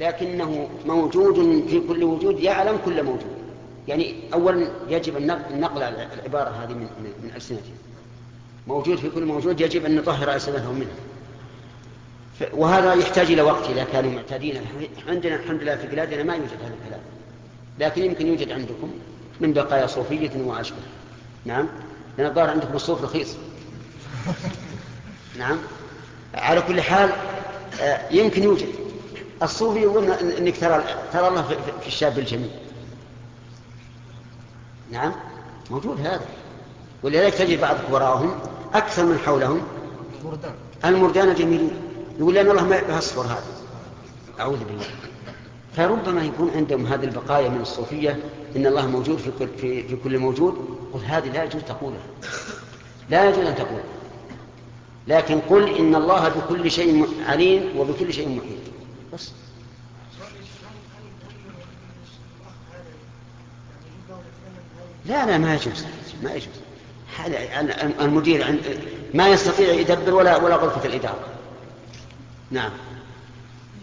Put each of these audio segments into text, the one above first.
لكنه موجود في كل وجود يعلم كل موجود. يعني أولا يجب النقل العبارة هذه من, من ألسنتهم موجود في كل موجود يجب أن نطهر ألسنتهم منه. وهذا يحتاج إلى وقت إذا كانوا معتادين. عندنا الحمد لله في بلادنا ما يوجد هذا الكلام. لكن يمكن يوجد عندكم من بقايا صوفية وأشبه. نعم؟ لأن الظاهر عندكم الصوف رخيص. نعم؟ على كل حال آه، يمكن يوجد. الصوفي يقول إنك ترى ترى الله في الشاب الجميل. نعم موجود هذا. ولذلك تجد بعض وراءهم أكثر من حولهم المردان. الجميلين يقول لأن الله ما يصفر هذا. أعوذ بالله. فربما يكون عندهم هذه البقايا من الصوفية إن الله موجود في كل, في, في كل موجود. قل هذه لا يجوز تقولها. لا يجوز أن تقول. لكن قل إن الله بكل شيء عليم وبكل شيء محيط. بس لا لا ما يجوز ما يجوز. المدير ما يستطيع يدبر ولا ولا غرفة الإدارة. نعم.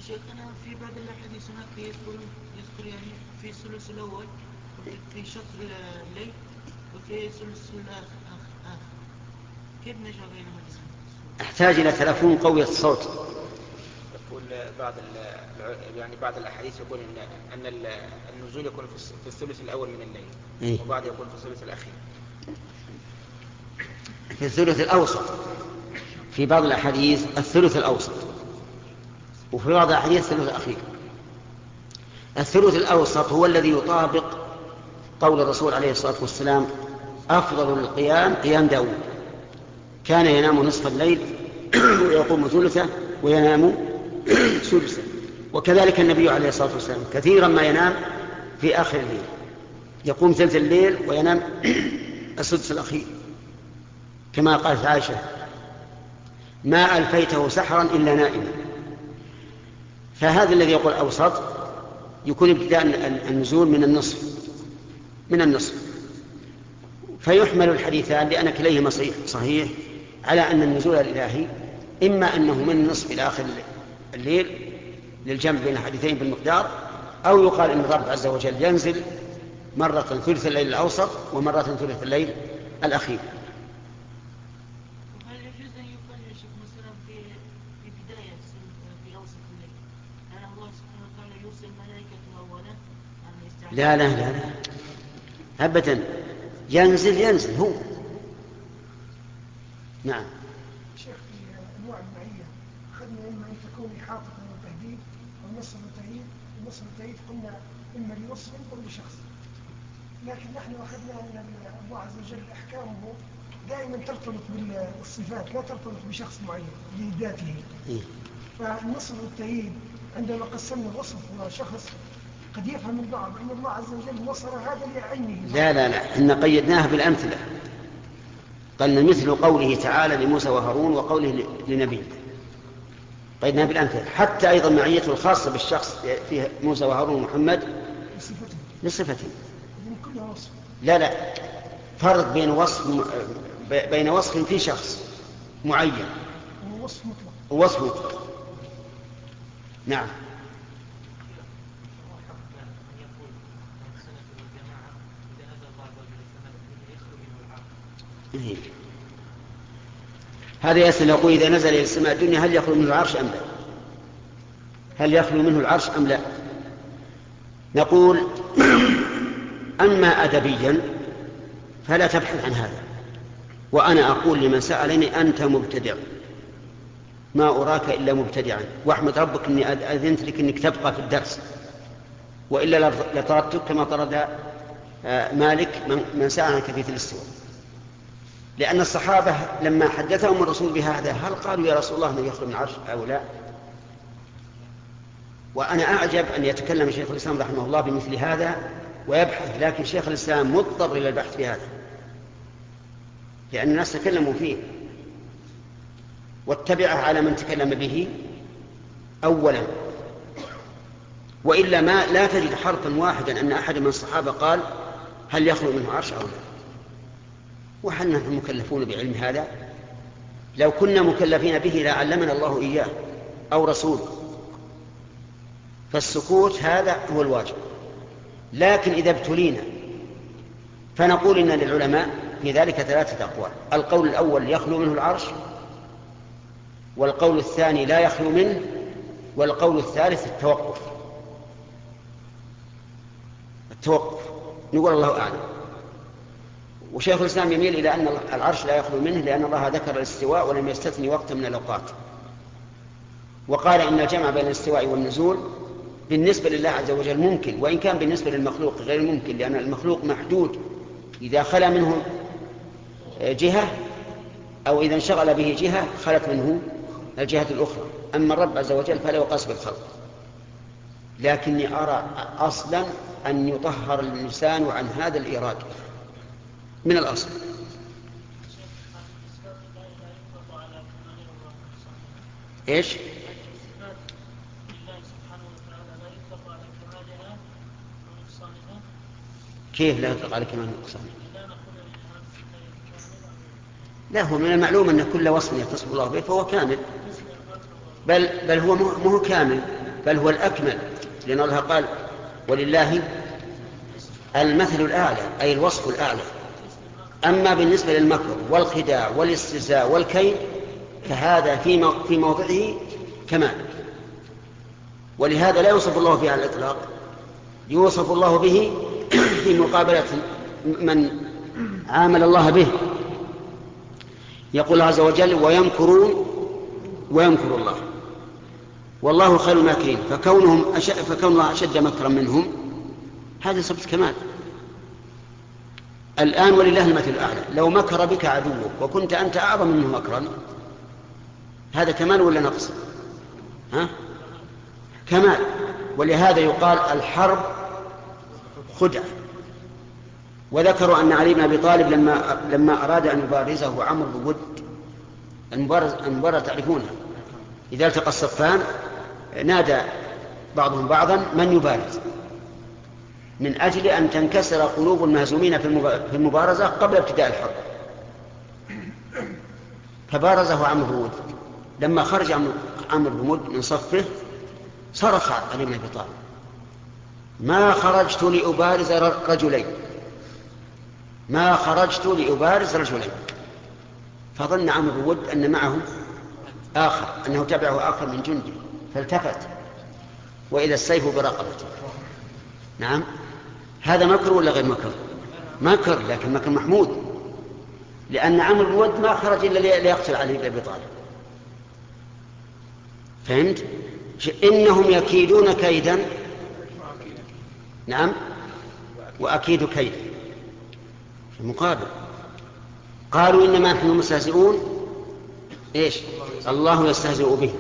شيخنا في بعض الاحاديث هناك يذكر يذكر يعني في الثلث الأول في شطر الليل وفي ثلث الآخر كيف نجمع بينهما؟ أحتاج إلى تلفون قوي الصوت. بعض يعني بعض الأحاديث يقول ان أن النزول يكون في الثلث الأول من الليل إيه؟ وبعض يكون في الثلث الأخير. في الثلث الأوسط. في بعض الأحاديث الثلث الأوسط. وفي بعض الأحاديث الثلث الأخير. الثلث الأوسط هو الذي يطابق قول الرسول عليه الصلاة والسلام أفضل القيام قيام داود. كان ينام نصف الليل ويقوم ثلثه وينام سدسه وكذلك النبي عليه الصلاة والسلام كثيرا ما ينام في آخر الليل. يقوم ثلث الليل وينام السدس الأخير. كما قالت عائشة ما ألفيته سحرا إلا نائما. فهذا الذي يقول أوسط يكون ابتداء النزول من النصف. من النصف. فيحمل الحديثان لأن كليهما صحيح على أن النزول الإلهي إما أنه من النصف إلى آخر الليل. للجمع بين الحديثين بالمقدار أو يقال إن الرب عز وجل ينزل مرة ثلث الليل الأوسط ومرة ثلث الليل الأخير. هل يجوز أن يقال يا شيخ مثلا في في بداية في أوسط الليل؟ لأن الله سبحانه وتعالى يرسل ملائكته أولا لا لا لا لا. أبدا. ينزل ينزل هو. نعم. شيخ في أنواع المعية أخذنا إما أن تكون إحاطة وتهديد أو نصر وتأييد النصر والتأييد قلنا إما لوصف أو لشخص لكن نحن أخذنا أن الله عز وجل أحكامه دائما ترتبط بالصفات لا ترتبط بشخص معين لذاته إيه. فالنصر والتأييد عندما قسمنا وصف وشخص قد يفهم البعض أن الله عز وجل نصر هذا لعينه لا لا لا. إحنا قيدناها بالأمثلة. قلنا مثل قوله تعالى لموسى وهارون وقوله لنبيه. قيدناها بالأمثلة حتى أيضا معيته الخاصة بالشخص في موسى وهارون ومحمد لصفته لا لا. فرق بين وصف بين وصف في شخص معين. ووصف مطلق ووصف مطلق. نعم. إيه. هذا يسأل يقول إذا نزل إلى السماء الدنيا هل يخلو منه العرش أم لا؟ هل يخلو منه العرش أم لا؟ نقول أما أدبيا فلا تبحث عن هذا. وأنا أقول لمن سألني أنت مبتدع. ما أراك إلا مبتدعا. واحمد ربك أني أذنت لك أنك تبقى في الدرس. وإلا لطردتك كما طرد آه، مالك من سأل عن كيفية الاستواء لأن الصحابة لما حدثهم الرسول بهذا هل قالوا يا رسول الله أنه يخرج من العرش أو لا؟ وأنا أعجب أن يتكلم شيخ الإسلام رحمه الله بمثل هذا ويبحث لكن شيخ الإسلام مضطر إلى البحث في هذا لأن الناس تكلموا فيه. واتبعه على من تكلم به أولا. وإلا ما لا تجد حرفا واحدا أن أحد من الصحابة قال هل يخلو منه عرش أو لا. وهل نحن مكلفون بعلم هذا؟ لو كنا مكلفين به لعلمنا الله إياه أو رسوله. فالسكوت هذا هو الواجب. لكن إذا ابتلينا فنقول إن للعلماء في ذلك ثلاثة أقوال. القول الأول يخلو منه العرش. والقول الثاني لا يخلو منه. والقول الثالث التوقف. التوقف. نقول الله أعلم. وشيخ الإسلام يميل إلى أن العرش لا يخلو منه لأن الله ذكر الاستواء ولم يستثني وقتا من الأوقات. وقال إن الجمع بين الاستواء والنزول بالنسبة لله عز وجل ممكن وإن كان بالنسبة للمخلوق غير ممكن لأن المخلوق محدود إذا خلا منه جهة أو إذا انشغل به جهة خلت منه الجهة الأخرى. أما الرب عز وجل فلا يقاس بالخلق لكني أرى أصلا أن يطهر الإنسان عن هذا الإيراد. من الأصل إيش؟ كيف لا يطلق على كمال نقصانه؟ لا هو من المعلوم أن كل وصف يتصف الله به فهو كامل بل بل هو مو كامل بل هو الأكمل لأن الله قال ولله المثل الأعلى أي الوصف الأعلى أما بالنسبة للمكر والخداع والاستهزاء والكيد فهذا في في موضعه كمال. ولهذا لا يوصف الله به على الإطلاق. يوصف الله به في مقابلة من عامل الله به. يقول عز وجل ويمكرون ويمكر الله. والله خير الماكرين فكونهم أش... فكون الله أشد مكرا منهم هذا صفة كمال. الآن ولله المثل الأعلى. لو مكر بك عدوك وكنت أنت أعظم منه مكرا هذا كمال ولا نقص؟ ها؟ كمال. ولهذا يقال الحرب خدعة. وذكروا أن علي بن أبي طالب لما لما أراد أن يبارزه عمرو بود المبارزة تعرفونها إذا التقى الصفان نادى بعضهم بعضا من يبارز؟ من أجل أن تنكسر قلوب المهزومين في المبارزة قبل ابتداء الحرب. فبارزه عمرو بن ود لما خرج عمرو بن ود من صفه صرخ علي بن أبي طالب. ما خرجت لأبارز رجلين. ما خرجت لأبارز رجلين. فظن عمرو بن ود أن معه آخر أنه تبعه آخر من جنده فالتفت. وإذا السيف برقبته. نعم. هذا مكر ولا غير مكر؟ مكر لكن مكر محمود. لأن عمرو بن ما خرج إلا ليقتل علي بن أبي طالب. فهمت؟ إنهم يكيدون كيدا. نعم؟ وأكيد كيدا. في المقابل. قالوا إنما نحن مستهزئون. إيش؟ الله يستهزئ به.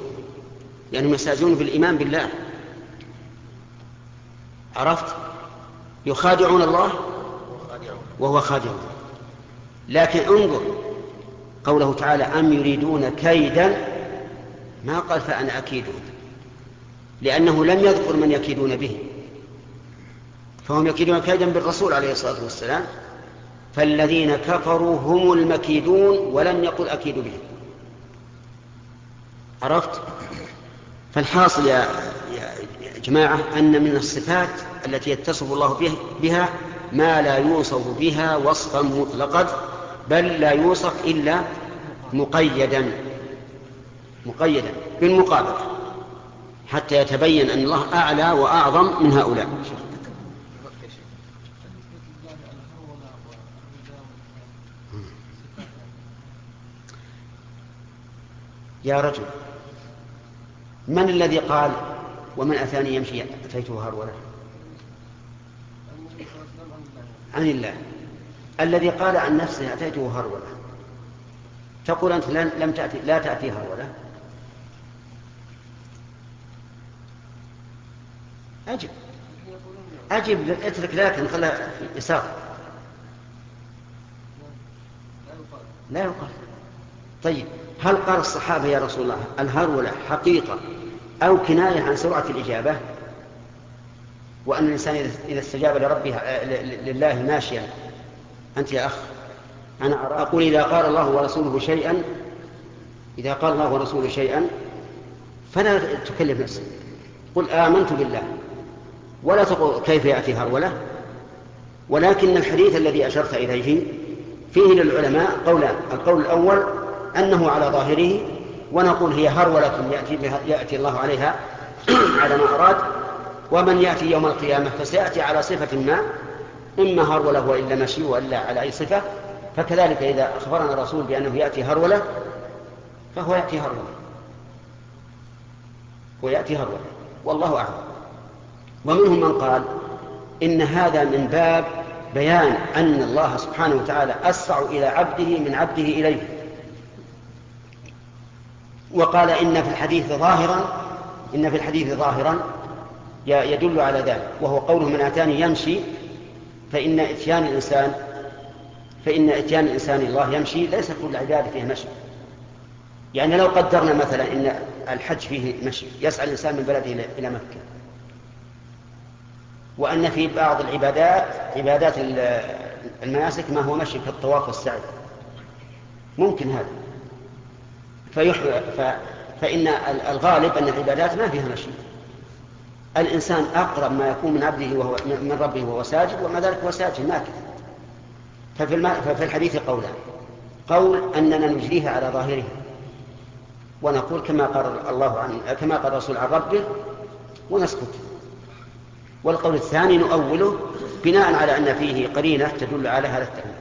يعني يستهزئون بالإيمان بالله. عرفت؟ يخادعون الله؟ وهو خادع. لكن انظر قوله تعالى أم يريدون كيدا؟ ما قال فأنا أكيد لأنه لم يذكر من يكيدون به. فهم يكيدون كيدا بالرسول عليه الصلاة والسلام. فالذين كفروا هم المكيدون ولم يقل أكيد بهم. عرفت؟ فالحاصل يا جماعة أن من الصفات التي يتصف الله بها ما لا يوصف بها وصفا مطلقا بل لا يوصف إلا مقيدا. مقيدا بالمقابلة حتى يتبين أن الله أعلى وأعظم من هؤلاء. يا رجل من الذي قال ومن أتاني يمشي أتيته هرولا عن الله. الذي قال عن نفسه أتيته هرولا تقول أنت لم تأتي لا تأتي هرولا أجب. أجب اترك لكن خلها يسار لا يقال. طيب هل قال الصحابة يا رسول الله الهرولة حقيقة أو كناية عن سرعة الإجابة؟ وأن الإنسان إذا استجاب لربه لله ماشيا أنت يا أخ. أنا أقول إذا قال الله ورسوله شيئا إذا قال الله ورسوله شيئا فلا تكلف نفسك. قل آمنت بالله. ولا تقول كيف يأتي هرولة ولكن الحديث الذي أشرت إليه فيه للعلماء قولان القول الأول أنه على ظاهره ونقول هي هرولة يأتي, يأتي الله عليها على ما أراد. ومن يأتي يوم القيامة فسيأتي على صفة ما إما هرولة وإلا مشي وإلا على أي صفة. فكذلك إذا أخبرنا الرسول بأنه يأتي هرولة فهو يأتي هرولة. ويأتي هرولة. والله أعلم. ومنهم من قال إن هذا من باب بيان أن الله سبحانه وتعالى أسرع إلى عبده من عبده إليه. وقال إن في الحديث ظاهرا إن في الحديث ظاهرا يدل على ذلك وهو قوله من أتاني يمشي فإن إتيان الإنسان فإن إتيان الإنسان الله يمشي ليس كل عبادة فيها مشي. يعني لو قدرنا مثلا إن الحج فيه مشي يسعى الإنسان من بلده إلى مكة. وأن في بعض العبادات عبادات المناسك ما هو مشي كالطواف والسعي. ممكن هذا. فيح... ف... فإن الغالب أن العبادات ما فيها مشي. الإنسان أقرب ما يكون من عبده وهو من ربه وهو ساجد ومع ذلك هو ساجد ماكث. ففي. ففي الحديث قولان قول أننا نجريها على ظاهرها. ونقول كما قال الله عن كما قال الرسول عن ربه ونسكت. والقول الثاني نؤوله بناء على أن فيه قرينة تدل على هذا التأويل.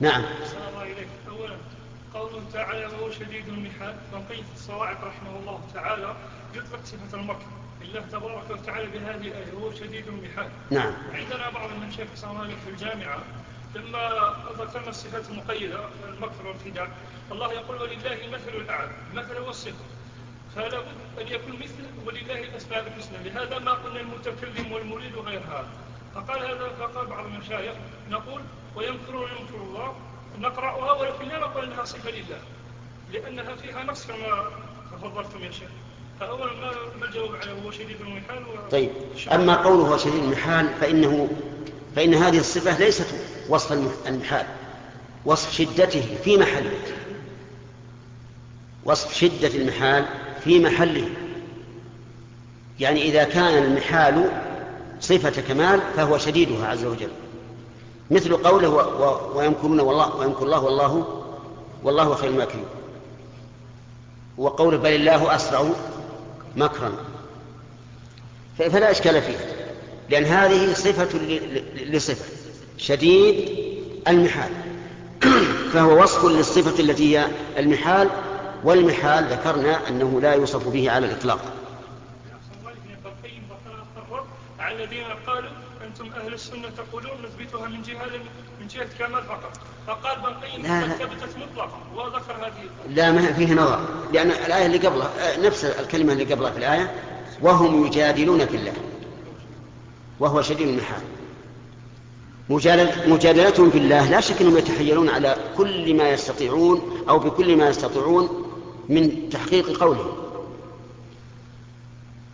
نعم. تعالى وهو شديد المحال. فقيل الصواعق رحمه الله تعالى يطلق صفة المكر الله تبارك وتعالى بهذه الآية وهو شديد المحال. نعم. عندنا بعض المشايخ صار في الجامعة لما ذكرنا الصفات المقيدة المكر والخداع الله يقول ولله المثل الأعلى. المثل هو الصفة. فلا بد أن يكون مثل ولله الأسماء الحسنى. لهذا ما قلنا المتكلم والمريد غير هذا. فقال هذا فقال بعض المشايخ نقول ويمكرون يمكر الله نقرأها ولكن لا نقول أنها صفة لله لأنها فيها نص كما تفضلتم يا شيخ. فأولا ما الجواب على هو شديد المحال و... طيب أما قوله شديد المحال فإنه فإن هذه الصفة ليست وصف المحال وصف شدته في محله. وصف شدة المحال في محله. يعني إذا كان المحال صفة كمال فهو شديدها عز وجل. مثل قوله ويمكرون والله ويمكر الله والله والله خير الماكرين. وقوله بل الله أسرع مكرا. فلا إشكال فيه. لأن هذه صفة لصفة. شديد المحال. فهو وصف للصفة التي هي المحال. والمحال ذكرنا أنه لا يوصف به على الإطلاق. الذين قالوا أنتم أهل السنة تقولون نثبتها من جهة من جهة كمال فقط فقال بن القيم ثبتت مطلقا. وذكر هذه لا ما فيه نظر. لأن الآية اللي قبلها نفس الكلمة اللي قبلها في الآية وهم يجادلون في الله. وهو شديد المحال. مجادلتهم في الله لا شك أنهم يتحيلون على كل ما يستطيعون أو بكل ما يستطيعون من تحقيق قوله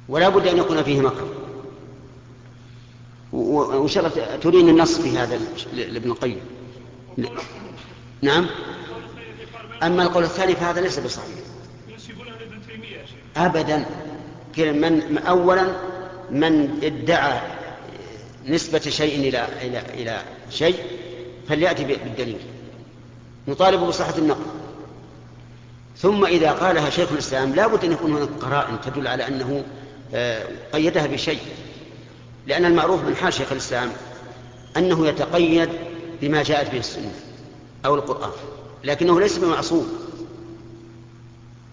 ولا بد أن يكون فيه مكر وإن شاء الله ترين النص في هذا لابن القيم. نعم. أما القول الثاني فهذا ليس بصحيح. ابدا. من اولا من ادعى نسبة شيء إلى إلى إلى شيء فليأتي بالدليل. نطالب بصحة النقل. ثم إذا قالها شيخ الإسلام لا بد أن يكون هناك قرائن تدل على أنه آه، قيدها بشيء. لأن المعروف من حال شيخ الإسلام أنه يتقيد بما جاءت به السنة أو القرآن لكنه ليس بمعصوم.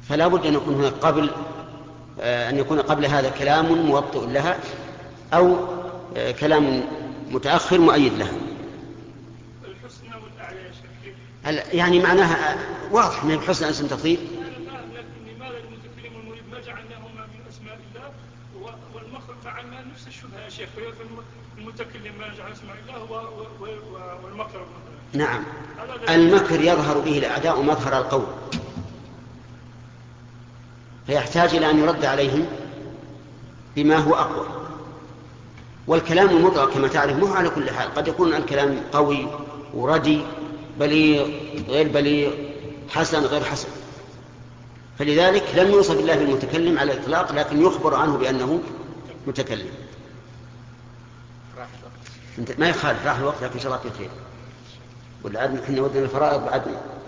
فلا بد أن يكون هناك قبل آه، أن يكون قبل هذا كلام موطئ لها أو آه، كلام متأخر مؤيد لها. يعني معناها واضح من الحسنى اسم تفضيل والمخرج فعلنا نفس الشبهة يا شيخ المتكلم ما جعل اسماء الله والمكر نعم. المكر يظهر به الأعداء مظهر القول. فيحتاج إلى أن يرد عليهم بما هو أقوى. والكلام المطلق كما تعرف مو على كل حال. قد يكون الكلام قوي وردي بليغ غير بليغ حسن غير حسن. فلذلك لم يوصف الله بالمتكلم على الإطلاق لكن يخبر عنه بأنه متكلم. أنت ما يخالف راح الوقت لكن إن شاء الله في خير. ولا إحنا ودنا الفرائض بعد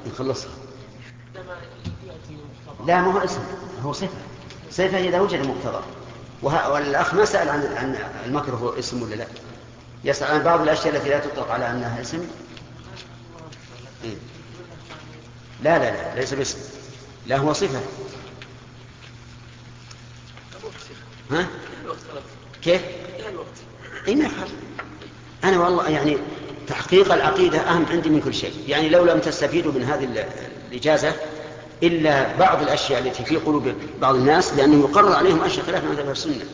نخلصها. لا ما هو اسم هو صفة. صفة إذا وجد مقتضى. والأخ ما سأل عن عن المكر هو اسم ولا لا؟ يسأل عن بعض الأشياء التي لا تطلق على أنها اسم. إيه؟ لا لا لا ليس باسم. لا هو صفة. ها؟ كيف؟ اي ما أنا والله يعني تحقيق العقيدة أهم عندي من كل شيء. يعني لو لم تستفيدوا من هذه الإجازة إلا بعض الأشياء التي في قلوب بعض الناس لأنه يقرر عليهم أشياء خلاف مذهب السنة.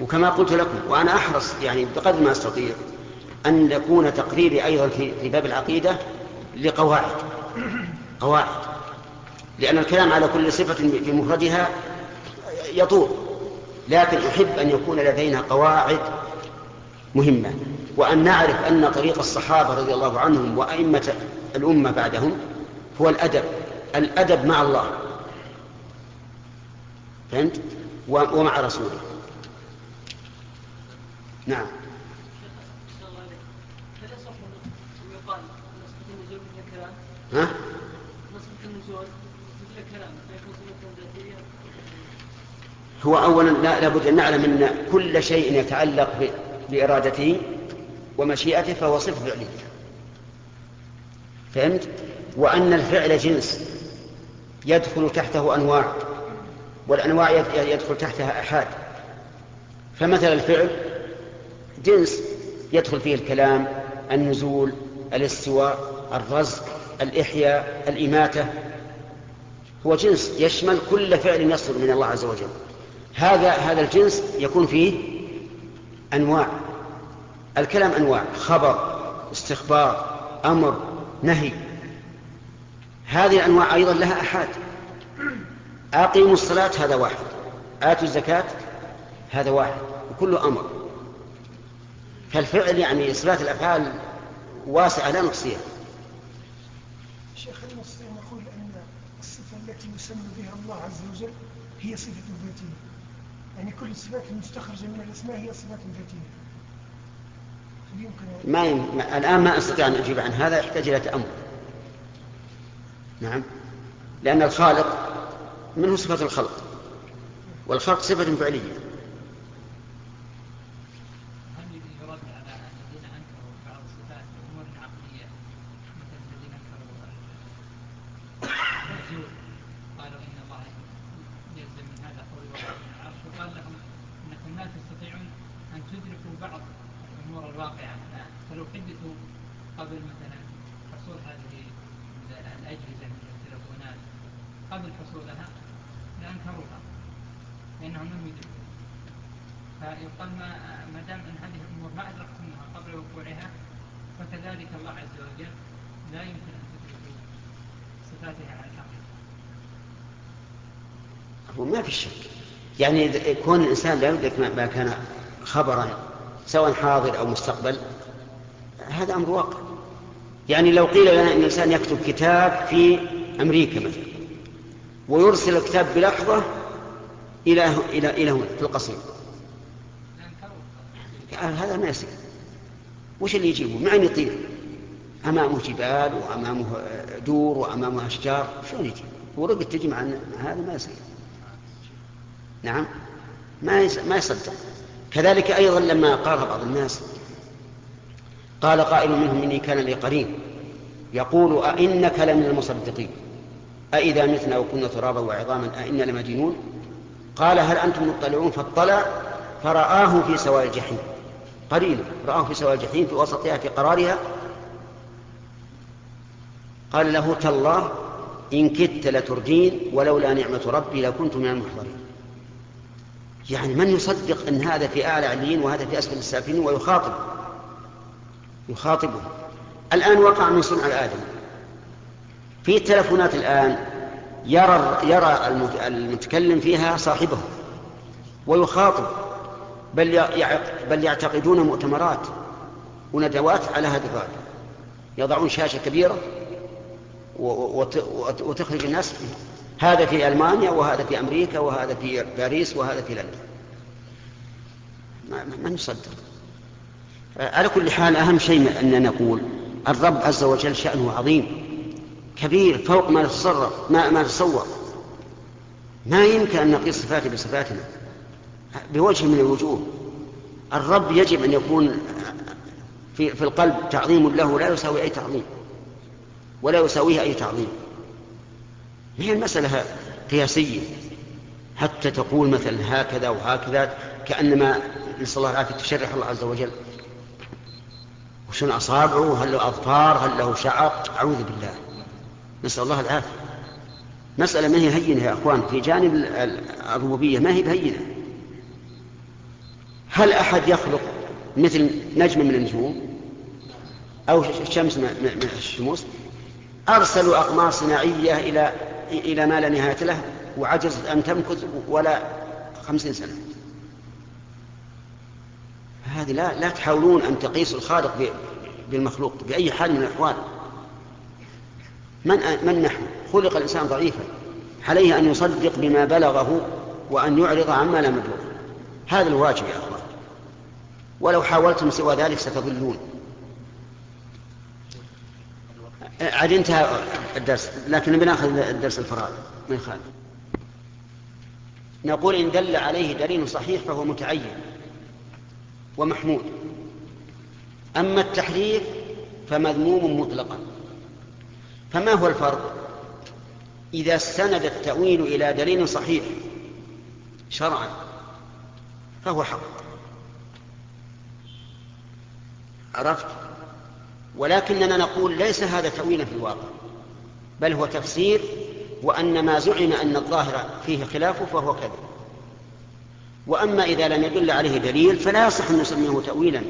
وكما قلت لكم وأنا أحرص يعني بقدر ما أستطيع أن يكون تقريري أيضا في باب العقيدة لقواعد. قواعد. لأن الكلام على كل صفة بمفردها يطول لكن أحب أن يكون لدينا قواعد مهمة وأن نعرف أن طريق الصحابة رضي الله عنهم وأئمة الأمة بعدهم هو الأدب الأدب مع الله. فهمت؟ ومع رسوله. نعم. ها؟ هو أولا لا لابد أن نعلم أن كل شيء يتعلق بإرادته ومشيئته فهو صفة فعلية. فهمت؟ وأن الفعل جنس يدخل تحته أنواع والأنواع يدخل تحتها أحاد. فمثل الفعل جنس يدخل فيه الكلام النزول الاستواء الرزق الإحياء الإماتة. هو جنس يشمل كل فعل يصدر من الله عز وجل. هذا هذا الجنس يكون فيه أنواع. الكلام أنواع خبر استخبار أمر نهي. هذه الأنواع أيضا لها أحاد. أقيموا الصلاة هذا واحد. آتوا الزكاة هذا واحد. وكل أمر. فالفعل يعني إثبات الأفعال واسعة لا نحصيها شيخ نستطيع نقول أن الصفة التي يسمى بها الله عز وجل هي صفة ذاتية يعني كل الصفات المستخرجة من الأسماء هي صفات ذاتية. ما يم... الآن ما أستطيع أن أجيب عن هذا يحتاج إلى تأمل. نعم. لأن الخالق منه صفة الخلق والخلق صفة فعلية. يعني كون الإنسان لا يدرك ما كان خبرا سواء حاضر أو مستقبل هذا أمر واقع. يعني لو قيل لنا أن الإنسان يكتب كتاب في أمريكا مثلا ويرسل الكتاب بلحظة إلى إلى إلى هنا في القصيم. هذا ما يصير. وش اللي يجيبه؟ مع أن يطير؟ أمامه جبال وأمامه دور وأمامه أشجار شلون يجي؟ ورقة تجي مع هذا ما يصير. نعم. ما ما يصدق. كذلك أيضا لما قال بعض الناس قال قائل منهم إني كان لي قرين يقول أئنك لمن المصدقين؟ أئذا متنا وكنا ترابا وعظاما أئنا لمدينون قال هل أنتم مطلعون؟ فاطلع فرآه في سواء الجحيم. قريب رآه في سواء الجحيم في وسطها في قرارها. قال له تالله إن كدت لتردين ولولا نعمة ربي لكنت من المحضرين. يعني من يصدق أن هذا في أعلى عليين وهذا في أسفل السافلين ويخاطب يخاطبه الآن وقع من صنع آدم في التلفونات الآن يرى يرى المتكلم فيها صاحبه ويخاطب. بل بل يعتقدون مؤتمرات وندوات على هذا الراديو يضعون شاشة كبيرة وتخرج الناس هذا في ألمانيا وهذا في أمريكا وهذا في باريس وهذا في لندن. ما, ما نصدق. على كل حال أهم شيء أن نقول الرب عز وجل شأنه عظيم كبير فوق ما نتصرف ما, ما نتصور. ما يمكن أن نقيس صفاته بصفاتنا. بوجه من الوجوه. الرب يجب أن يكون في, في القلب تعظيم له لا يساوي أي تعظيم ولا يساويه أي تعظيم. هي المسألة قياسية. حتى تقول مثلا هكذا وهكذا كأنما نسأل الله العافية تشرح الله عز وجل. وشن أصابعه؟ هل له أظفار؟ هل له شعر؟ أعوذ بالله. نسأل الله العافية. مسألة ما هي هينة يا أخوان؟ في جانب الربوبية ما هي بهينة. هل أحد يخلق مثل نجم من النجوم؟ أو شمس من الشموس؟ أرسلوا أقمار صناعية إلى إلى ما لا نهاية له وعجزت أن تمكث ولا خمسين سنة. هذه لا لا تحاولون أن تقيسوا الخالق بالمخلوق بأي حال من الأحوال. من من نحن؟ خلق الإنسان ضعيفا. عليه أن يصدق بما بلغه وأن يعرض عما لم يبلغ هذا الواجب يا أخوان. ولو حاولتم سوى ذلك ستضلون عاد انتهى الدرس لكن بناخذ الدرس الفرائض ما يخالف. نقول إن دل عليه دليل صحيح فهو متعين ومحمود. أما التحريف فمذموم مطلقا. فما هو الفرق؟ إذا استند التأويل إلى دليل صحيح شرعا فهو حق. عرفت؟ ولكننا نقول ليس هذا تأويلا في الواقع بل هو تفسير وأن ما زعم أن الظاهر فيه خلافه فهو كذب. وأما إذا لم يدل عليه دليل فلا يصح أن نسميه تأويلا.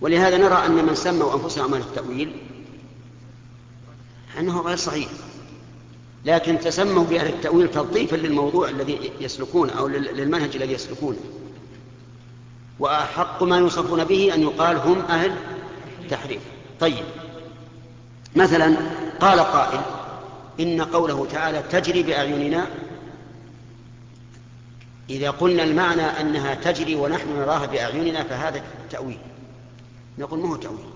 ولهذا نرى أن من سموا أنفسهم أمر التأويل أنه غير صحيح. لكن تسموا بأهل التأويل تلطيفا للموضوع الذي يسلكونه أو للمنهج الذي يسلكونه وأحق ما يوصفون به أن يقال هم أهل تحريف طيب. مثلا قال قائل إن قوله تعالى تجري بأعيننا إذا قلنا المعنى أنها تجري ونحن نراها بأعيننا فهذا تأويل. نقول ما هو تأويل؟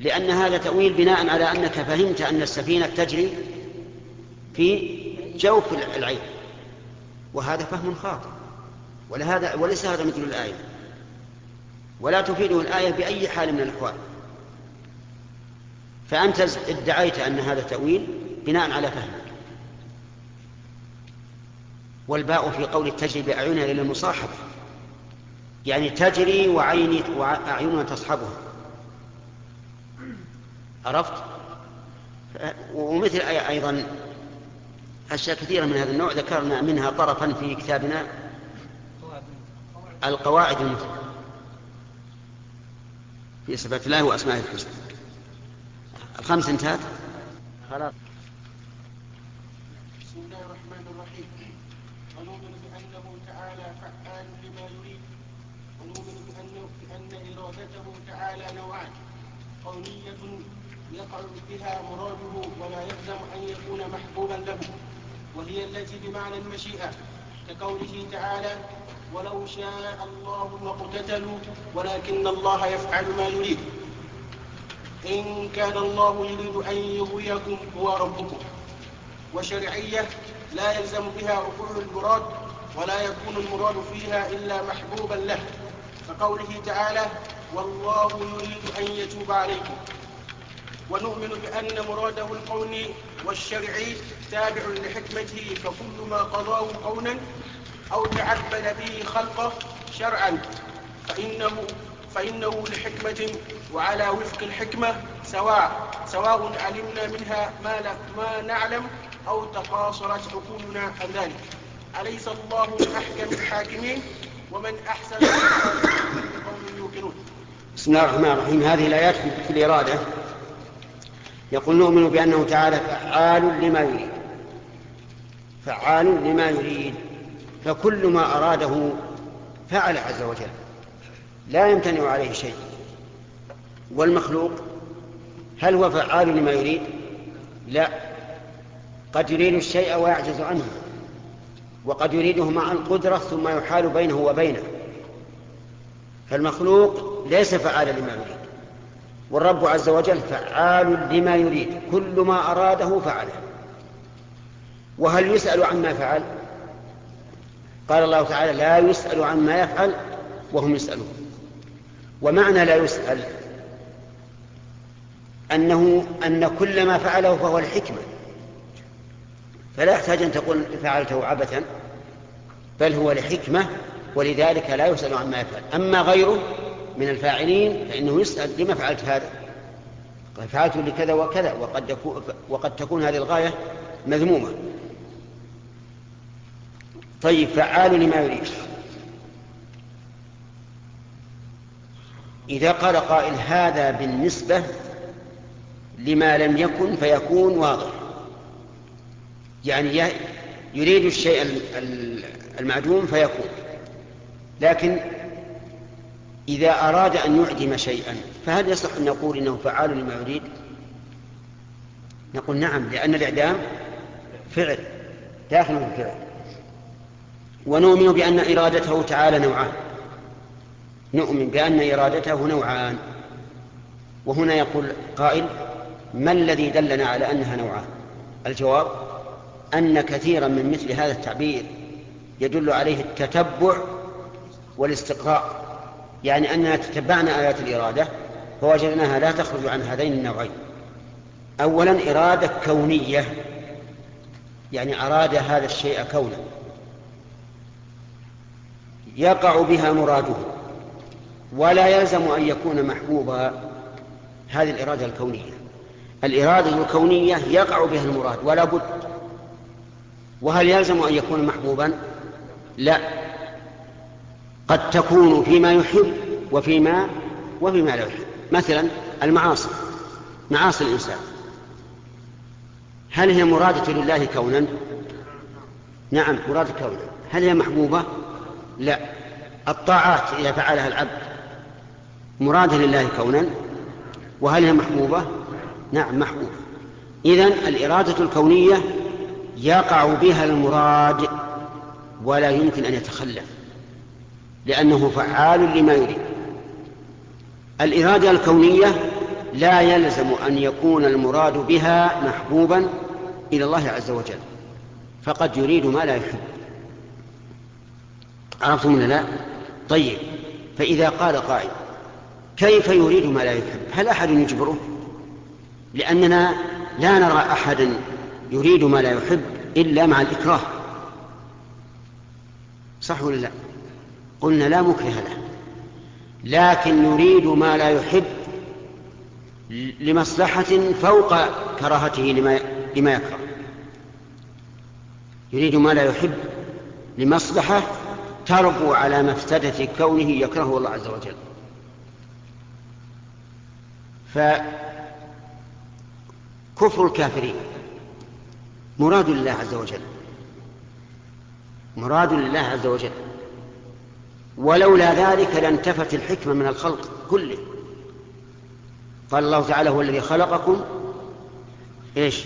لأن هذا تأويل بناء على أنك فهمت أن السفينة تجري في جوف العين. وهذا فهم خاطئ. ولهذا وليس هذا مثل الآية. ولا تفيده الآية بأي حال من الأحوال. فأنت ادعيت أن هذا تأويل بناء على فهمك. والباء في قول تجري بأعيننا للمصاحبة. يعني تجري وعيني وأعيننا تصحبها. عرفت؟ ومثل أيضا أشياء كثيرة من هذا النوع. ذكرنا منها طرفا في كتابنا القواعد المثلى في صفات الله وأسمائه الحسنى. الخمس انتهت؟ خلاص. بسم الله الرحمن الرحيم. ونؤمن بأنه تعالى فعال لما يريد. ونؤمن بأنه بأن إرادته تعالى نوعان. قولية يقع بها مراده ولا يلزم أن يكون محبوبا له. وهي التي بمعنى المشيئة كقوله تعالى ولو شاء الله ما اقتتلوا ولكن الله يفعل ما يريد. إن كان الله يريد أن يغويكم هو ربكم. وشرعية لا يلزم بها وقوع المراد ولا يكون المراد فيها إلا محبوبا له. كقوله تعالى والله يريد أن يتوب عليكم. ونؤمن بأن مراده القول والشرعي تابع لحكمته فكل ما قضاه قولا أو تعبد به خلقه شرعا فإنه فإنه لحكمة وعلى وفق الحكمة سواء سواء علمنا منها ما, ما نعلم أو تقاصرت عقولنا عن ذلك. أليس الله أحكم الحاكمين؟ ومن أحسن قوم يوقنون. بسم الله الرحمن الرحيم. هذه الآيات في الإرادة. يقول نؤمن بأنه تعالى فعال لما يريد. فعال لما يريد. فكل ما أراده فعل عز وجل. لا يمتنع عليه شيء. والمخلوق هل هو فعال لما يريد؟ لا. قد يريد الشيء ويعجز عنه. وقد يريده مع القدرة ثم يحال بينه وبينه. فالمخلوق ليس فعالا لما يريد. والرب عز وجل فعال لما يريد. كل ما أراده فعله. وهل يسأل عما فعل؟ قال الله تعالى لا يسأل عما يفعل وهم يسألون. ومعنى لا يسأل أنه أن كل ما فعله فهو الحكمة. فلا يحتاج أن تقول فعلته عبثا بل هو لحكمة ولذلك لا يسأل عما يفعل. أما غيره من الفاعلين فإنه يسأل لما فعلت هذا. قال فعلت لكذا وكذا وقد, وقد تكون هذه الغاية مذمومة. طيب فعال لما يريد. إذا قال قائل هذا بالنسبة لما لم يكن فيكون واضح. يعني يريد الشيء المعدوم فيكون. لكن إذا أراد أن يعدم شيئا فهل يصح أن نقول إنه فعال لما يريد؟ نقول نعم لأن الإعدام فعل داخل الفعل. ونؤمن بأن إرادته تعالى نوعان. نؤمن بأن إرادته نوعان. وهنا يقول قائل ما الذي دلنا على أنها نوعان؟ الجواب أن كثيرا من مثل هذا التعبير يدل عليه التتبع والاستقراء. يعني أننا تتبعنا آيات الإرادة فوجدناها لا تخرج عن هذين النوعين. أولا إرادة كونية يعني أراد هذا الشيء كونا. يقع بها مراده. ولا يلزم أن يكون محبوبا هذه الإرادة الكونية. الإرادة الكونية يقع بها المراد ولا بد. وهل يلزم أن يكون محبوبا؟ لا. قد تكون فيما يحب وفيما وفيما لا يحب. مثلا المعاصي معاصي الإنسان. هل هي مرادة لله كونا؟ نعم مرادة كونا. هل هي محبوبة؟ لا. الطاعات إذا فعلها العبد مرادة لله كونا وهل هي محبوبة؟ نعم محبوبة. إذن الإرادة الكونية يقع بها المراد ولا يمكن أن يتخلف لأنه فعال لما يريد. الإرادة الكونية لا يلزم أن يكون المراد بها محبوبا إلى الله عز وجل فقد يريد ما لا يحب. عرفتم ولا لا؟ طيب فإذا قال قائل كيف يريد ما لا يحب هل أحد يجبره؟ لأننا لا نرى أحدا يريد ما لا يحب إلا مع الإكراه. صح ولا لا؟ قلنا لا مكره له. لكن يريد ما لا يحب لمصلحة فوق كراهته لما, لما يكره. يريد ما لا يحب لمصلحة تربو على مفسدة كونه يكرهه الله عز وجل. فكفر الكافرين مراد لله عز وجل. مراد لله عز وجل. ولولا ذلك لانتفت الحكمة من الخلق كله. قال الله تعالى هو الذي خلقكم. إيش؟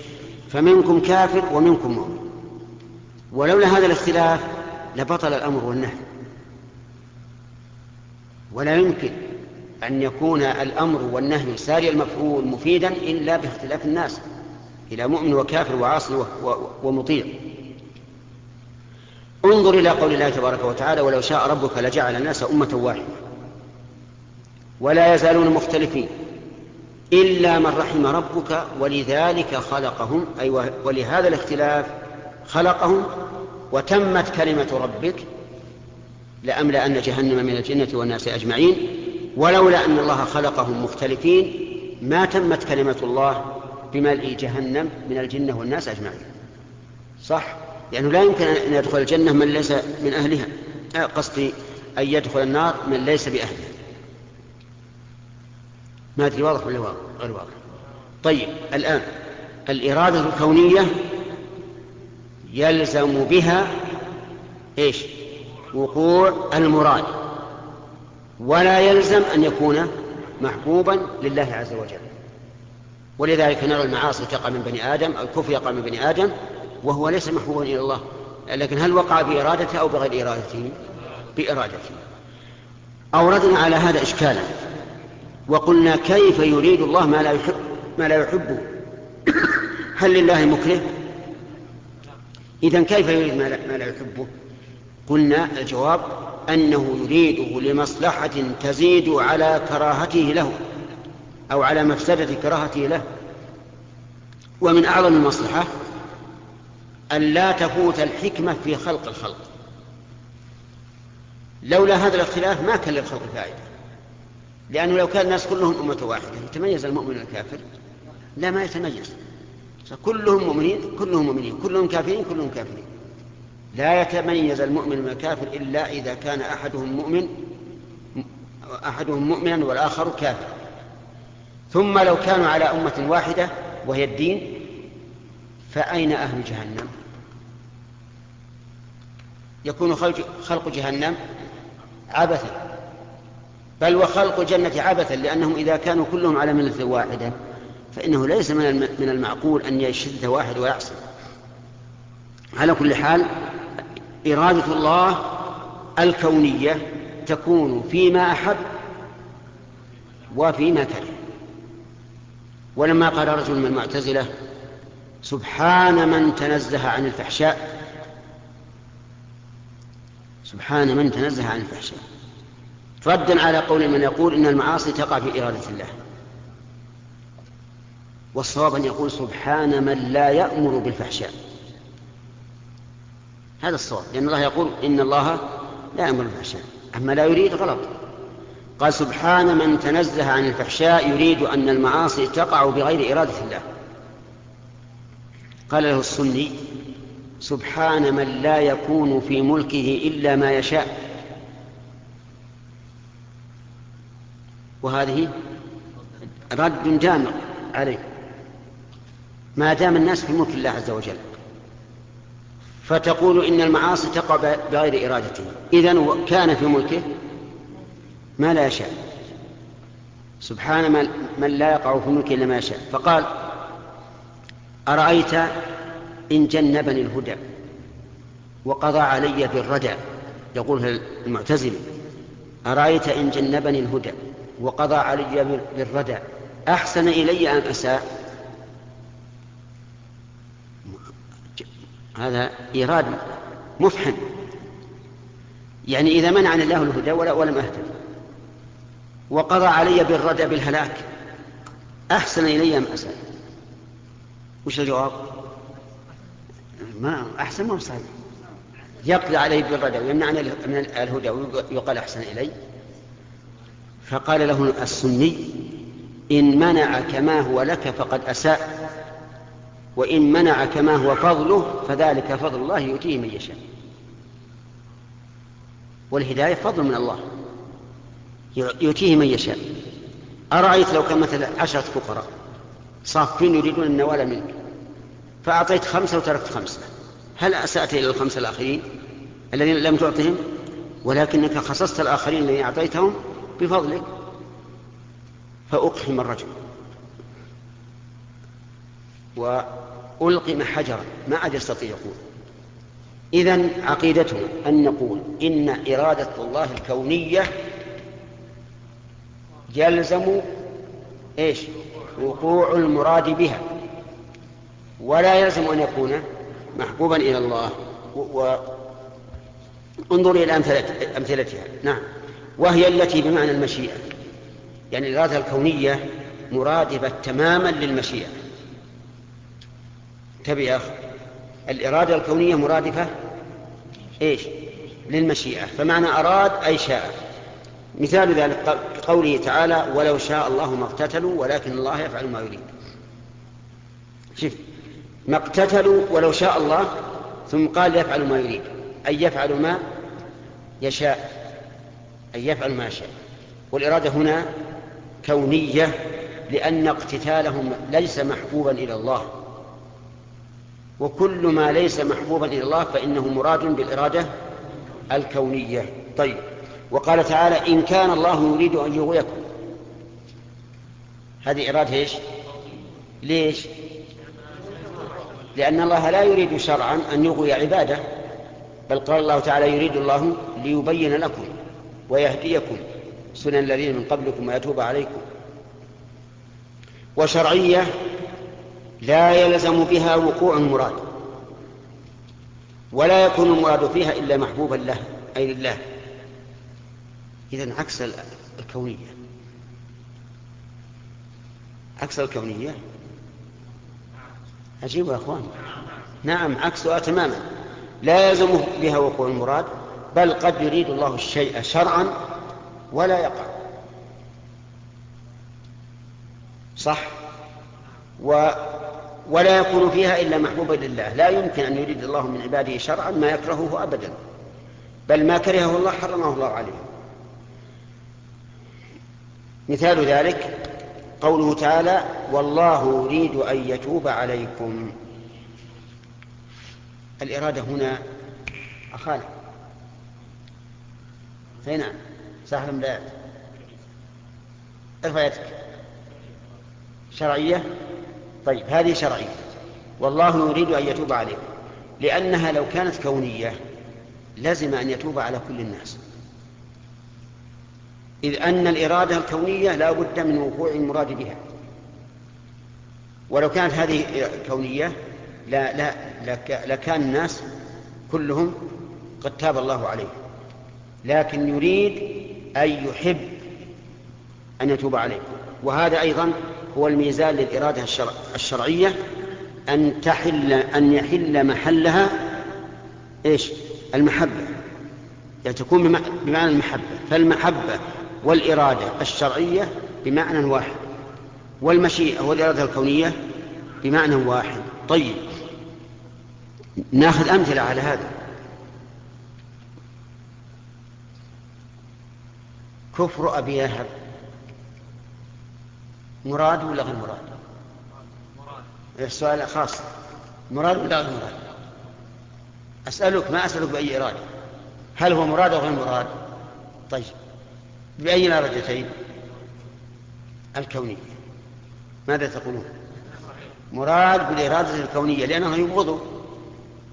فمنكم كافر ومنكم مؤمن. ولولا هذا الاختلاف لبطل الأمر والنهي. ولا يمكن أن يكون الأمر والنهي ساري المفعول مفيدا إلا باختلاف الناس إلى مؤمن وكافر وعاصي ومطيع. انظر إلى قول الله تبارك وتعالى ولو شاء ربك لجعل الناس أمة واحدة ولا يزالون مختلفين. إلا من رحم ربك ولذلك خلقهم أي ولهذا الاختلاف خلقهم وتمت كلمة ربك لأملأن جهنم من الجنة والناس أجمعين ولولا أن الله خلقهم مختلفين ما تمت كلمة الله بملء جهنم من الجنة والناس أجمعين. صح؟ لأنه لا يمكن أن يدخل الجنة من ليس من أهلها. آه، قصدي أن يدخل النار من ليس بأهلها. ما أدري واضح ولا غير واضح. طيب الآن الإرادة الكونية يلزم بها إيش؟ وقوع المراد. ولا يلزم أن يكون محبوبا لله عز وجل. ولذلك نرى المعاصي تقع من بني آدم الكفر يقع من بني آدم وهو ليس محبوبا إلى الله. لكن هل وقع بإرادته أو بغير إرادته؟ بإرادته. أوردنا على هذا إشكالا. وقلنا كيف يريد الله ما لا يحب ما لا يحبه هل لله مكره؟ إذا كيف يريد ما لا, يحبه؟ قلنا الجواب أنه يريده لمصلحة تزيد على كراهته له أو على مفسدة كراهته له. ومن أعظم المصلحة أن لا تفوت الحكمة في خلق الخلق. لولا هذا الاختلاف ما كان للخلق فائدة. لأنه لو كان الناس كلهم أمة واحدة يتميز المؤمن والكافر لا ما يتميز. كلهم مؤمنين كلهم مؤمنين كلهم كافرين كلهم كافرين. لا يتميز المؤمن من الكافر إلا إذا كان أحدهم مؤمن أحدهم مؤمنا والآخر كافر. ثم لو كانوا على أمة واحدة وهي الدين فأين أهل جهنم؟ يكون خلق جهنم عبثا. بل وخلق الجنة عبثا لأنهم إذا كانوا كلهم على ملة واحدة. فإنه ليس من المعقول أن يشد واحد ويعصي. على كل حال إرادة الله الكونية تكون فيما أحب وفيما كره. ولما قال رجل من المعتزلة سبحان من تنزه عن الفحشاء. سبحان من تنزه عن الفحشاء. ردا على قول من يقول إن المعاصي تقع في إرادة الله. والصواب أن يقول سبحان من لا يأمر بالفحشاء. هذا الصواب لأن الله يقول إن الله لا يأمر بالفحشاء. أما لا يريد غلط. قال سبحان من تنزه عن الفحشاء يريد أن المعاصي تقع بغير إرادة الله. قال له السني سبحان من لا يكون في ملكه إلا ما يشاء. وهذه رد جامع عليه. ما دام الناس في ملك الله عز وجل. فتقول إن المعاصي تقع بغير إرادته. اذا كان في ملكه ما لا يشاء. سبحان من لا يقع في ملكه إلا ما يشاء. فقال أرأيت إن جنبني الهدى وقضى علي بالردى. يقول المعتزل أرأيت إن جنبني الهدى وقضى علي بالردى. أحسن إلي أم أساء؟ هذا إيراد مفحم. يعني إذا منعني الله الهدى ولا ولم أهتد وقضى علي بالردى بالهلاك. أحسن إلي أم أساء وش الجواب؟ ما أحسن ما صحيح. يقضي علي بالردى ويمنعني من الهدى ويقال أحسن إلي. فقال له السني إن منعك ما هو لك فقد أساء. وإن منعك ما هو فضله فذلك فضل الله يؤتيه من يشاء. والهداية فضل من الله يؤتيه من يشاء. أرأيت لو كان مثلا عشرة فقراء صافين يريدون النوال منك فأعطيت خمسة وتركت خمسة. هل أسأت إلى الخمسة الآخرين الذين لم تعطهم؟ ولكنك خصصت الآخرين الذين أعطيتهم بفضلك. فأقحم الرجل. وألقم حجرا ما عاد يستطيع يقول. إذا عقيدتنا أن نقول إن إرادة الله الكونية يلزم إيش؟ وقوع المراد بها. ولا يلزم أن يكون محبوبا إلى الله. وانظر إلى أمثلتها. نعم. وهي التي بمعنى المشيئة. يعني الإرادة الكونية مرادفة تماما للمشيئة. انتبه يا أخي الإرادة الكونية مرادفة إيش؟ للمشيئة. فمعنى أراد أي شاء. مثال ذلك قوله تعالى ولو شاء الله ما اقتتلوا ولكن الله يفعل ما يريد. شوف ما اقتتلوا ولو شاء الله ثم قال يفعل ما يريد. أي يفعل ما يشاء. أن يفعل ما يشاء. والإرادة هنا كونية لأن اقتتالهم ليس محبوبا إلى الله. وكل ما ليس محبوبا إلى الله فإنه مراد بالإرادة الكونية. طيب. وقال تعالى إن كان الله يريد أن يغويكم. هذه إرادة إيش؟ ليش؟ لأن الله لا يريد شرعا أن يغوي عباده بل قال الله تعالى يريد الله ليبين لكم ويهديكم سنن الذين من قبلكم ويتوب عليكم. وشرعية لا يلزم بها وقوع المراد ولا يكون المراد فيها إلا محبوبا له أي لله. إذا عكس الكونية. عكس الكونية. عجيب يا أخوان. نعم عكسها تماما. لا يلزم بها وقوع المراد بل قد يريد الله الشيء شرعا ولا يقع. صح؟ و ولا يكون فيها إلا محبوبا لله. لا يمكن أن يريد الله من عباده شرعا ما يكرهه أبدا. بل ما كرهه الله حرمه الله عليه. مثال ذلك قوله تعالى والله يريد أن يتوب عليكم. الإرادة هنا أخالف أي نعم صح لا؟ ارفع يدك. شرعية؟ طيب هذه شرعية. والله يريد أن يتوب عليكم لأنها لو كانت كونية لزم أن يتوب على كل الناس. إذ أن الإرادة الكونية لا بد من وقوع المراد بها. ولو كانت هذه كونية لا لا لكان الناس كلهم قد تاب الله عليهم. لكن يريد أن يحب أن يتوب عليكم وهذا أيضا هو الميزان للإرادة الشرعية أن تحل أن يحل محلها إيش؟ المحبة. يعني تكون بمعنى المحبة. فالمحبة والإرادة الشرعية بمعنى واحد والمشيئة والإرادة الكونية بمعنى واحد. طيب ناخذ أمثلة على هذا. كفر أبي لهب. مراد ولا غير مراد؟ مراد السؤال خاص مراد ولا غير مراد؟ أسألك ما أسألك بأي إرادة هل هو مراد أو غير مراد؟ طيب بأي الإرادتين؟ الكونية ماذا تقولون؟ مراد بالإرادة الكونية لأنه يبغضه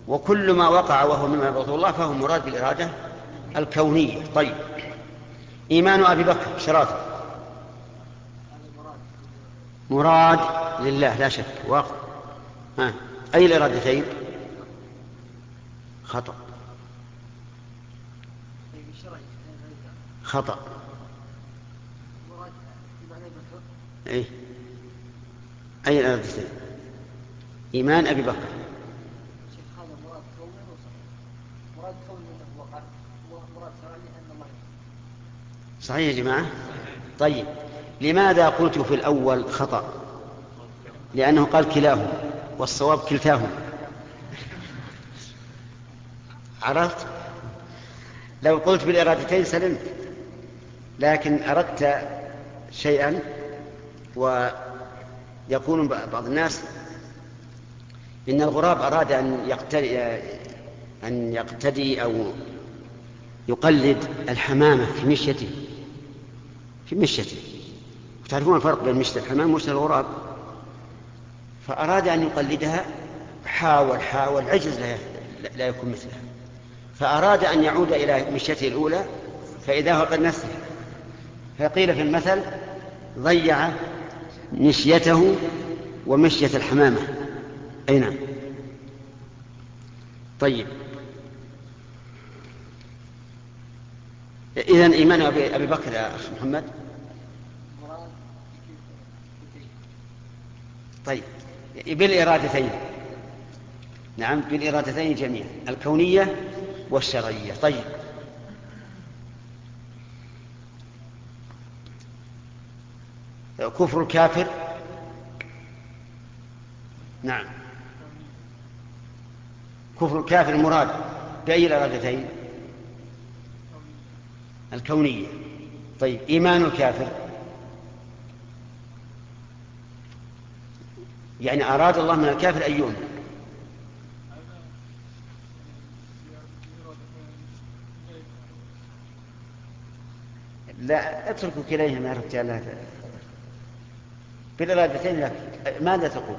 وكل ما وقع وهو مما يبغضه الله فهو مراد بالإرادة الكونية طيب إيمان أبي بكر شرافة مراد لله لا شك. واقع. أي الإرادتين؟ خطأ. خطأ. إيه؟ أي الإرادتين؟ إيمان أبي بكر. صحيح يا جماعة؟ طيب. لماذا قلت في الأول خطأ؟ لأنه قال كلاهما والصواب كلتاهما. عرفت؟ لو قلت بالإرادتين سلمت لكن أردت شيئا ويكون بعض الناس إن الغراب أراد أن يقتدي أن يقتدي أو يقلد الحمامة في مشيته في مشيته. تعرفون الفرق بين مشية الحمام ومشية الغراب فأراد أن يقلدها حاول حاول عجز لا, لا يكون مثلها. فأراد أن يعود إلى مشيته الأولى فإذا هو قد نسي فقيل في المثل ضيع مشيته ومشية الحمامة. أي نعم. طيب. إذا إيمان أبي بكر يا أخ محمد. طيب. بالإرادتين. نعم بالإرادتين جميعا الكونية والشرعية. طيب. كفر الكافر. نعم. كفر الكافر مراد بأي الإرادتين؟ الكونية. طيب. إيمان الكافر. يعني أراد الله من الكافر أن يؤمن. لا اتركوا كليهما يا رجال بالإرادتين لك. ماذا تقول؟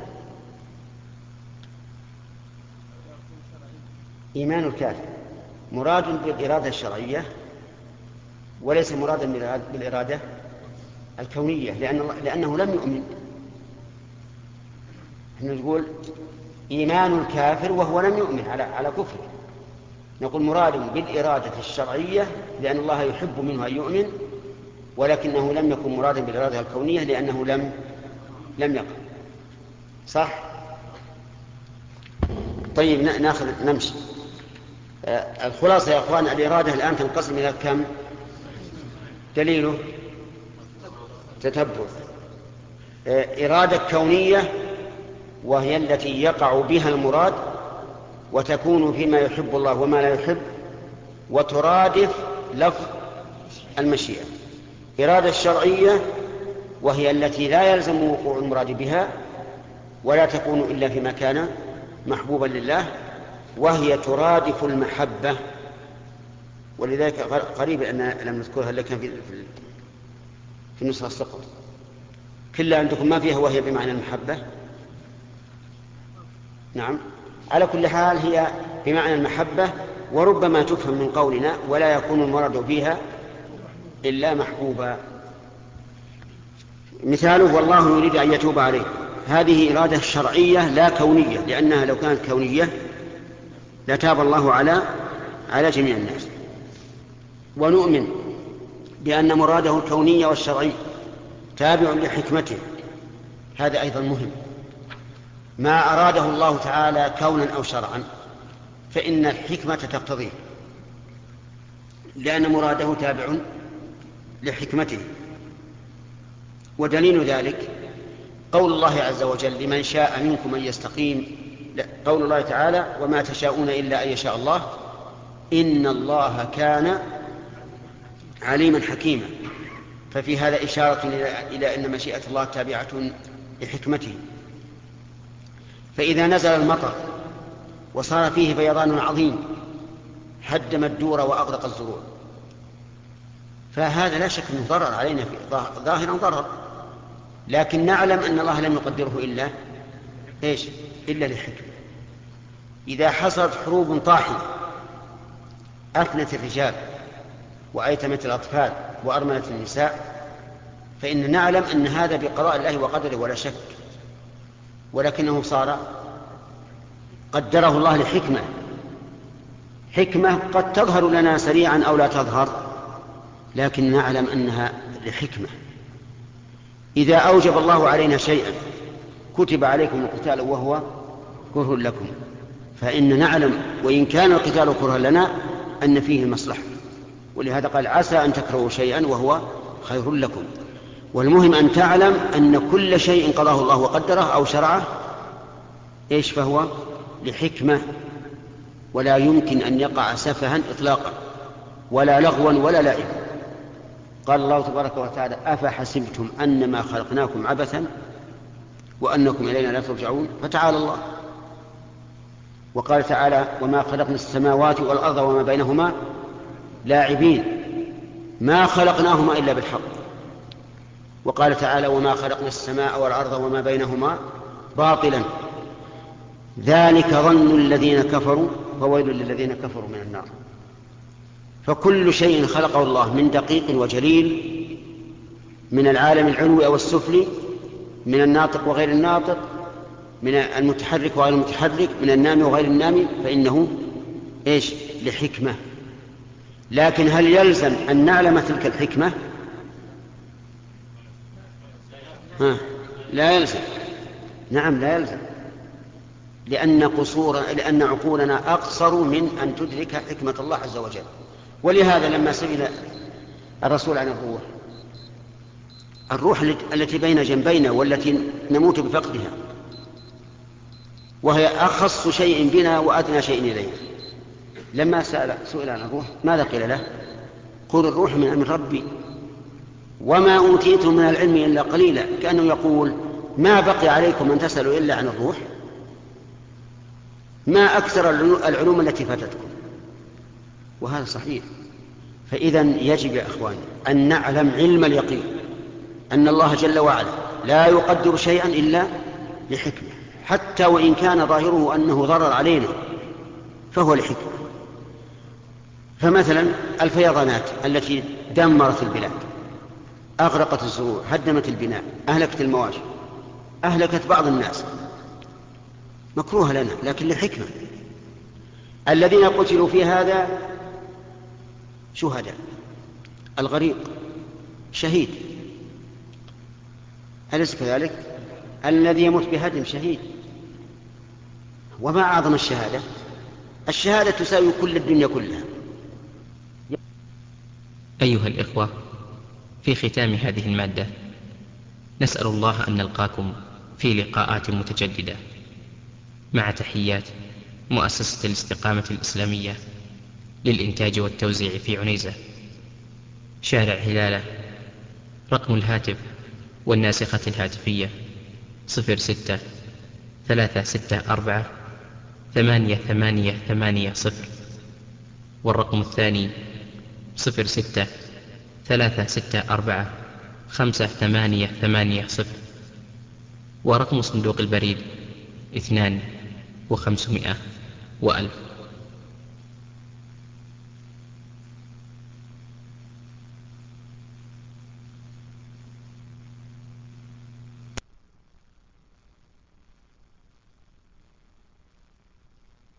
إيمان الكافر. مراد بالإرادة الشرعية وليس مرادا بالإرادة الكونية لأن لأنه لم يؤمن. إحنا نقول إيمان الكافر وهو لم يؤمن على على كفره. نقول مراد بالإرادة الشرعية لأن الله يحب منه أن يؤمن ولكنه لم يكن مرادا بالإرادة الكونية لأنه لم لم يقع صح؟ طيب ناخذ نمشي. آه، الخلاصة يا أخوان الإرادة الآن تنقسم إلى كم؟ دليله؟ تتبع. آه، إرادة كونية وهي التي يقع بها المراد وتكون فيما يحب الله وما لا يحب وترادف لفظ المشيئة. إرادة الشرعية وهي التي لا يلزم وقوع المراد بها ولا تكون إلا فيما كان محبوبا لله وهي ترادف المحبة. ولذلك قريب أن لم نذكرها لك في في النسخة السقط كلها عندكم ما فيها وهي بمعنى المحبة؟ نعم. على كل حال هي بمعنى المحبة وربما تفهم من قولنا ولا يكون المراد فيها إلا محبوبا. مثاله والله يريد أن يتوب عليه. هذه إرادة شرعية لا كونية لأنها لو كانت كونية لتاب الله على على جميع الناس. ونؤمن بأن مراده الكونية والشرعي تابع لحكمته. هذا أيضا مهم. ما أراده الله تعالى كونا أو شرعا فإن الحكمة تقتضيه لأن مراده تابع لحكمته. ودليل ذلك قول الله عز وجل لمن شاء منكم أن يستقيم قول الله تعالى وما تشاءون إلا أن يشاء الله إن الله كان عليما حكيما. ففي هذا إشارة إلى أن مشيئة الله تابعة لحكمته. فإذا نزل المطر وصار فيه فيضان عظيم هدم الدور وأغرق الزروع. فهذا لا شك أنه ضرر علينا ظاهرا ضرر. لكن نعلم أن الله لم يقدره إلا إيش؟ إلا لحكمة إذا حصلت حروب طاحنة أفنت الرجال وأيتمت الأطفال وأرملت النساء فإن نعلم أن هذا بقضاء الله وقدره ولا شك. ولكنه صار قدره الله لحكمة. حكمة قد تظهر لنا سريعا أو لا تظهر لكن نعلم أنها لحكمة. إذا أوجب الله علينا شيئا كتب عليكم القتال وهو كره لكم. فإن نعلم وإن كان القتال كرها لنا أن فيه مصلحة. ولهذا قال عسى أن تكرهوا شيئا وهو خير لكم. والمهم أن تعلم أن كل شيء قضاه الله وقدره أو شرعه إيش فهو؟ لحكمة. ولا يمكن أن يقع سفها إطلاقا ولا لغوا ولا لعبا قال الله تبارك وتعالى أفحسبتم أنما خلقناكم عبثا وأنكم إلينا لا ترجعون؟ فتعالى الله. وقال تعالى وما خلقنا السماوات والأرض وما بينهما لاعبين. ما خلقناهما إلا بالحق. وقال تعالى وما خلقنا السماء والأرض وما بينهما باطلا. ذلك ظن الذين كفروا فويل للذين كفروا من النار. فكل شيء خلقه الله من دقيق وجليل من العالم العلوي أو السفلي من الناطق وغير الناطق من المتحرك وغير المتحرك من النامي وغير النامي فإنه إيش؟ لحكمة. لكن هل يلزم أن نعلم تلك الحكمة؟ ها. لا يلزم. نعم لا يلزم. لأن قصور لأن عقولنا أقصر من أن تدرك حكمة الله عز وجل. ولهذا لما سئل الرسول عن الروح الروح التي بين جنبينا والتي نموت بفقدها وهي أخص شيء بنا وأدنى شيء إلينا. لما سأل سئل عن الروح ماذا قيل له؟ قل الروح من أمر ربي. وما أوتيتم من العلم إلا قليلا. كأنه يقول ما بقي عليكم أن تسألوا إلا عن الروح. ما أكثر العلوم التي فاتتكم. وهذا صحيح. فإذا يجب يا إخواني أن نعلم علم اليقين. أن الله جل وعلا لا يقدر شيئا إلا لحكمة. حتى وإن كان ظاهره أنه ضرر علينا فهو لحكمة. فمثلا الفيضانات التي دمرت البلاد. أغرقت الزروع هدمت البناء أهلكت المواشي أهلكت بعض الناس. مكروهة لنا لكن لحكمة. الذين قتلوا في هذا شهداء. الغريق شهيد. أليس كذلك؟ الذي يموت بهدم شهيد. وما أعظم الشهادة؟ الشهادة تساوي كل الدنيا كلها. أيها الإخوة في ختام هذه المادة. نسأل الله أن نلقاكم في لقاءات متجددة. مع تحيات مؤسسة الاستقامة الإسلامية للإنتاج والتوزيع في عنيزة. شارع هلالة رقم الهاتف والناسخة الهاتفية صفر ستة ثلاثة ستة أربعة ثمانية ثمانية ثمانية صفر. والرقم الثاني صفر ستة ثلاثة ستة أربعة خمسة ثمانية ثمانية صفر ورقم صندوق البريد اثنان وخمسمائة وألف